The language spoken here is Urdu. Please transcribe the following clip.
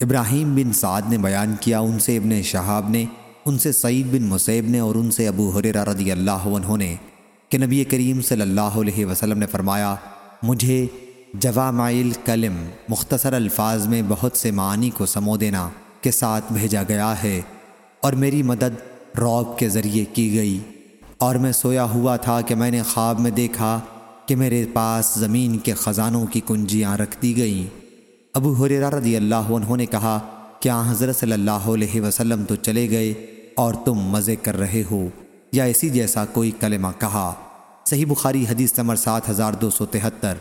ابراہیم بن سعد نے بیان کیا، ان سے ابن شہاب نے، ان سے سعید بن مصیب نے اور ان سے ابو حریرہ رضی اللہ عنہ نے کہ نبی کریم صلی اللہ علیہ وسلم نے فرمایا، مجھے جوامعیل کلم مختصر الفاظ میں بہت سے معنی کو سمو دینا کے ساتھ بھیجا گیا ہے اور میری مدد روب کے ذریعے کی گئی اور میں سویا ہوا تھا کہ میں نے خواب میں دیکھا کہ میرے پاس زمین کے خزانوں کی کنجیاں رکھ دی گئیں۔ ابو حریرہ رضی اللہ عنہ نے کہا، کیا حضرت صلی اللہ علیہ وسلم تو چلے گئے اور تم مزے کر رہے ہو یا اسی جیسا کوئی کلمہ کہا؟ صحیح بخاری حدیث نمبر سات ہزار دو سو تہتر۔